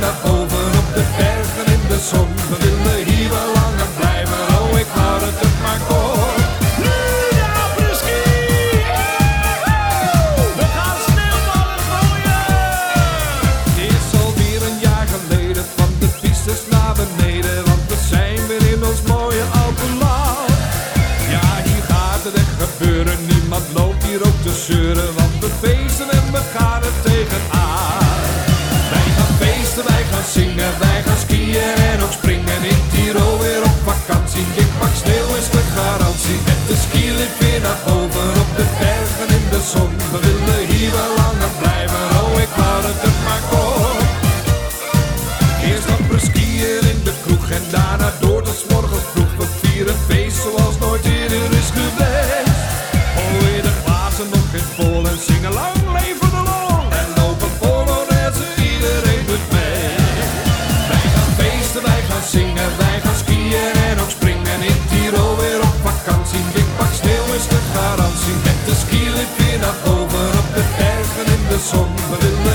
naar over op de bergen in de zon. We willen hier wel langer blijven, oh ik wou het het maar kon. Nu de apres-ski, we gaan sneeuwballen gooien. Het is alweer een jaar geleden, van de pistes naar beneden. Want we zijn weer in ons mooie land. Ja, hier gaat het echt gebeuren, niemand loopt hier ook te zeuren. Want we feesten en we gaan er tegenaan gaan zingen, wij gaan skiën en ook springen in Tirol weer op vakantie. Ik pak sneeuw is de garantie. Met de skilift weer naar boven op de bergen in de zon. We willen hier wel langer blijven, oh ik laat het er maar komen. Eerst wat skiën in de kroeg en daarna door sombra